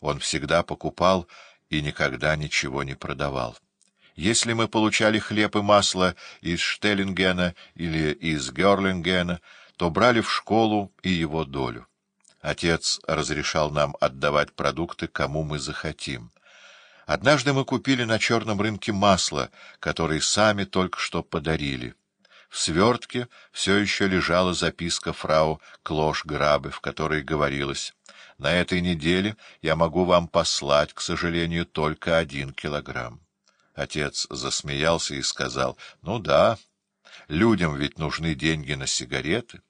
Он всегда покупал и никогда ничего не продавал. Если мы получали хлеб и масло из Штеллингена или из Герлингена, то брали в школу и его долю. Отец разрешал нам отдавать продукты, кому мы захотим. Однажды мы купили на черном рынке масло, которое сами только что подарили. В свертке все еще лежала записка фрау Клош-Грабе, в которой говорилось «На этой неделе я могу вам послать, к сожалению, только один килограмм». Отец засмеялся и сказал «Ну да, людям ведь нужны деньги на сигареты».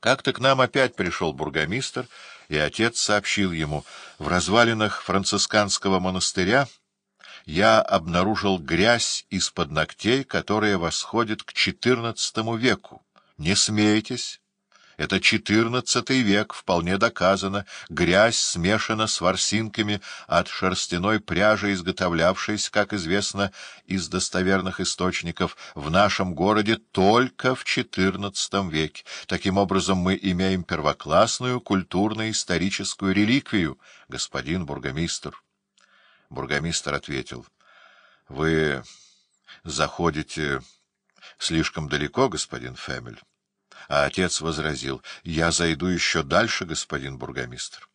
Как-то к нам опять пришел бургомистр, и отец сообщил ему, в развалинах францисканского монастыря я обнаружил грязь из-под ногтей, которая восходит к XIV веку. Не смейтесь. Это XIV век, вполне доказано. Грязь смешана с ворсинками от шерстяной пряжи, изготовлявшейся, как известно, из достоверных источников, в нашем городе только в XIV веке. Таким образом, мы имеем первоклассную культурно-историческую реликвию, господин бургомистр. Бургомистр ответил, — Вы заходите слишком далеко, господин Фемель. А отец возразил, — Я зайду еще дальше, господин бургомистр.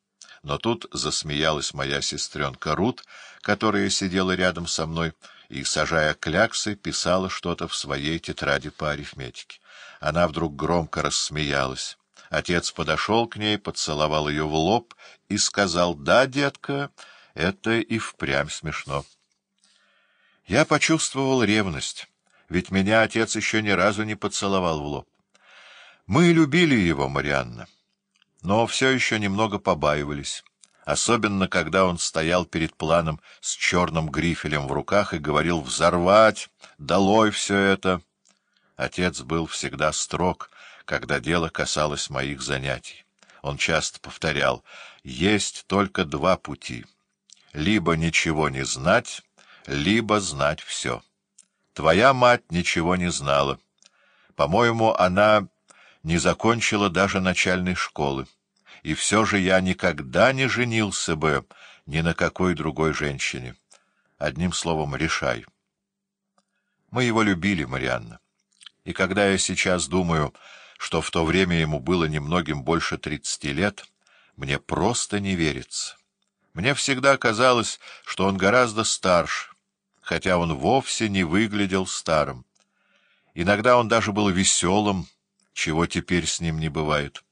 Но тут засмеялась моя сестренка Рут, которая сидела рядом со мной и, сажая кляксы, писала что-то в своей тетради по арифметике. Она вдруг громко рассмеялась. Отец подошел к ней, поцеловал ее в лоб и сказал, — Да, детка, это и впрямь смешно. Я почувствовал ревность, ведь меня отец еще ни разу не поцеловал в лоб. Мы любили его, Марианна, но все еще немного побаивались, особенно когда он стоял перед планом с черным грифелем в руках и говорил «взорвать, долой все это». Отец был всегда строг, когда дело касалось моих занятий. Он часто повторял «есть только два пути» — либо ничего не знать, либо знать все. Твоя мать ничего не знала. По-моему, она не закончила даже начальной школы, и все же я никогда не женился бы ни на какой другой женщине. Одним словом, решай. Мы его любили, Марианна, и когда я сейчас думаю, что в то время ему было немногим больше тридцати лет, мне просто не верится. Мне всегда казалось, что он гораздо старше, хотя он вовсе не выглядел старым. Иногда он даже был веселым, чего теперь с ним не бывает.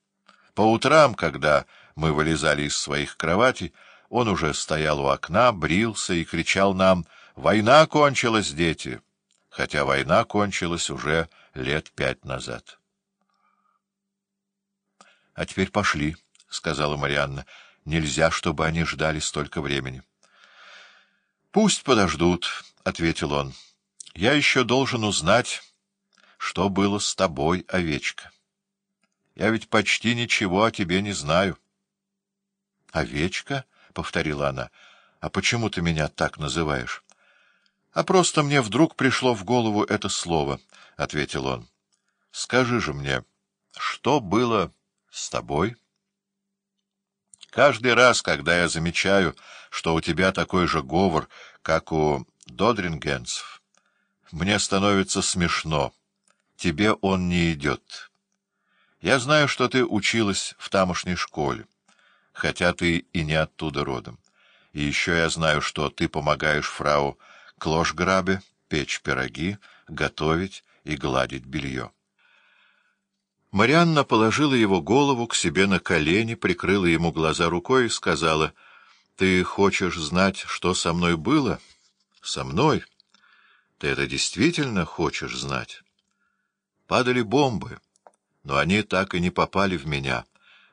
По утрам, когда мы вылезали из своих кроватей, он уже стоял у окна, брился и кричал нам «Война кончилась, дети!» хотя война кончилась уже лет пять назад. — А теперь пошли, — сказала Марианна. — Нельзя, чтобы они ждали столько времени. — Пусть подождут, — ответил он. — Я еще должен узнать что было с тобой, овечка. Я ведь почти ничего о тебе не знаю. — Овечка? — повторила она. — А почему ты меня так называешь? — А просто мне вдруг пришло в голову это слово, — ответил он. — Скажи же мне, что было с тобой? Каждый раз, когда я замечаю, что у тебя такой же говор, как у Додрингенцев, мне становится смешно тебе он не идет. Я знаю, что ты училась в тамошней школе, хотя ты и не оттуда родом. И еще я знаю, что ты помогаешь фрау Клошграбе печь пироги, готовить и гладить белье. Марианна положила его голову к себе на колени, прикрыла ему глаза рукой и сказала, — Ты хочешь знать, что со мной было? — Со мной? Ты это действительно хочешь знать? Падали бомбы, но они так и не попали в меня,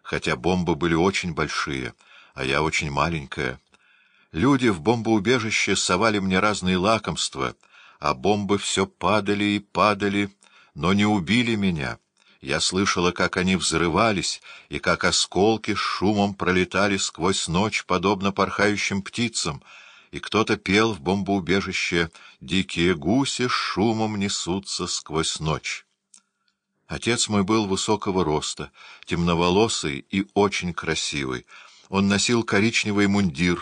хотя бомбы были очень большие, а я очень маленькая. Люди в бомбоубежище совали мне разные лакомства, а бомбы все падали и падали, но не убили меня. Я слышала, как они взрывались, и как осколки с шумом пролетали сквозь ночь, подобно порхающим птицам, и кто-то пел в бомбоубежище «Дикие гуси с шумом несутся сквозь ночь». Отец мой был высокого роста, темноволосый и очень красивый. Он носил коричневый мундир,